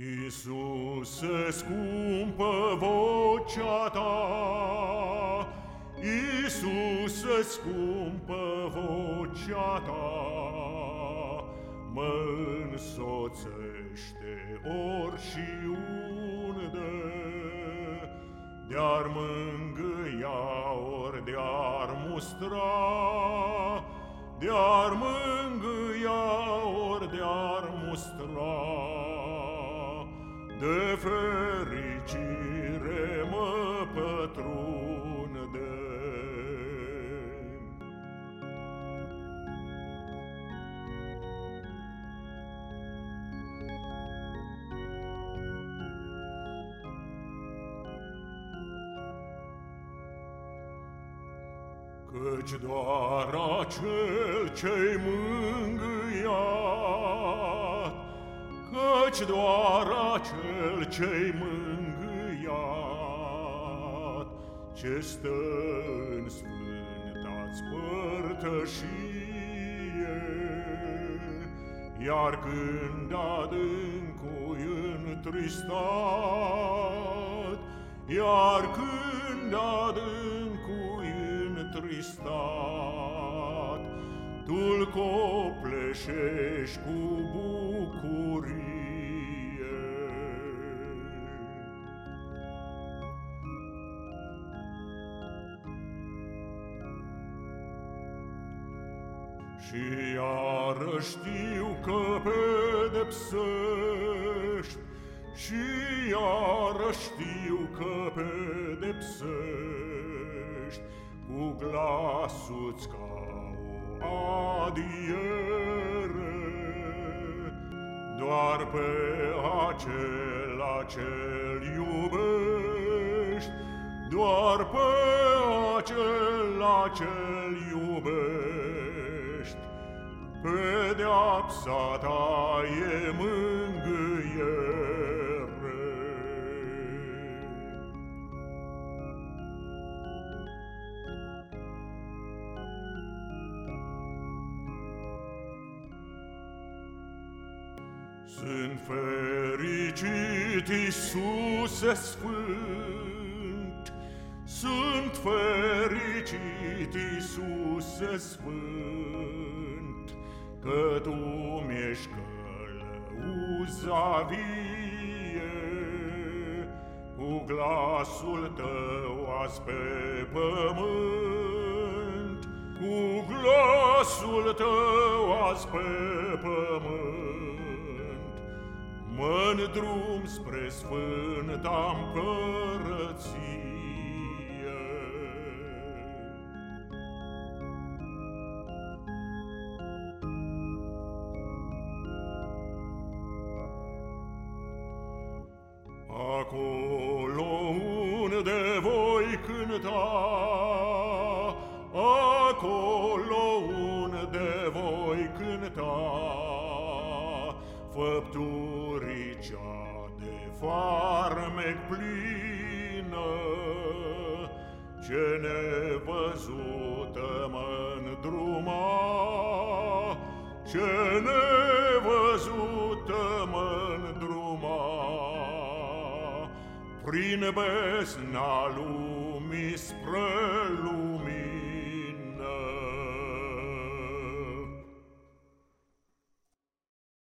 Iisuse, scumpă vocea ta, Iisuse, scumpă vocea ta, Mă însoțește ori și unde, De-ar mângâia ori de-ar mustra, De-ar mângâia ori de-ar mustra. De fericire mă pătrunde. Căci doar acel ce-i Căci doar acel ce-i mângâiat, Ce stă în sfânta-ți părtășie, Iar când adâncui întristat, Iar când adâncui întristat, Tu-l copleșești cu bucurie. Și iară știu că pedepsești, Și iară știu că pedepsești, Cu glasul-ți ca o adiere, Doar pe acela ce-l iubești, Doar pe acela ce-l iubești, Pedeapsa ta e mângâiere. Sunt fericit, Iisuse Sfânt, Sunt fericit, Iisuse Sfânt, Că Tu mi-ești călăuza vie, Cu glasul Tău azi pe pământ, Cu glasul Tău azi pe pământ. Mă drum spre sfânta împărăție. Acolo unde voi cânta, acolo unde voi cânta, făpturii cea de farmec plină, ce nevăzută mă îndruma, ce nevăzută prin besna lumii spre